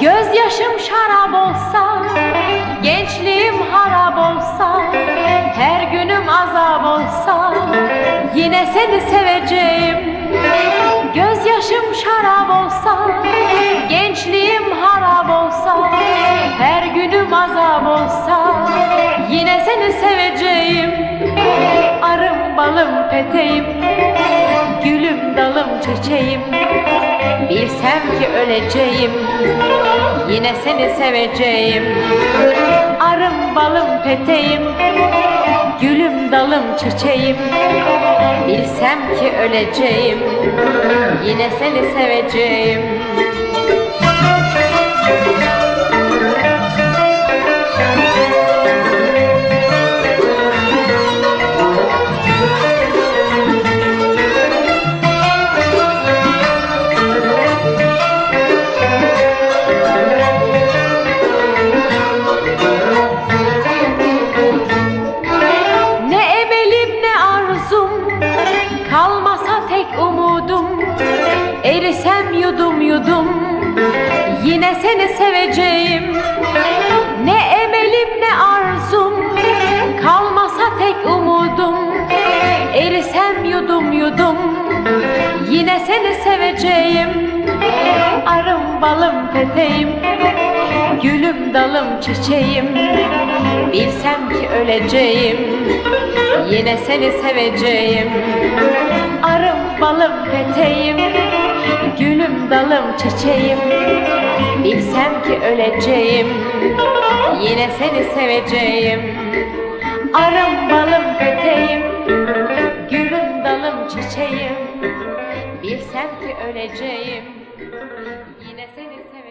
Gözyaşım şarap olsa, gençliğim harap olsa, her günüm azap olsa, yine seni seveceğim. Seni seveceğim. Arım balım peteğim Gülüm dalım çiçeğim. Bilsem ki öleceğim Yine seni seveceğim. Arım balım peteğim Gülüm dalım çiçeğim. Bilsem ki öleceğim Yine seni seveceğim. Ne tek umudum. Erisem yudum yudum. Yine seni seveceğim. Ne emelim ne arzum. Kalmasa tek umudum. Erisem yudum yudum. Yine seni seveceğim. Arım balım peteğim. Gülüm dalım çiçeğim Bilsem ki öleceğim Yine seni seveceğim. Arım balım peteğim Gülüm dalım çiçeğim. Bilsem ki öleceğim Yine seni seveceğim. Arım balım peteğim Gülüm dalım çiçeğim. Bilsem ki öleceğim Yine seni seveceğim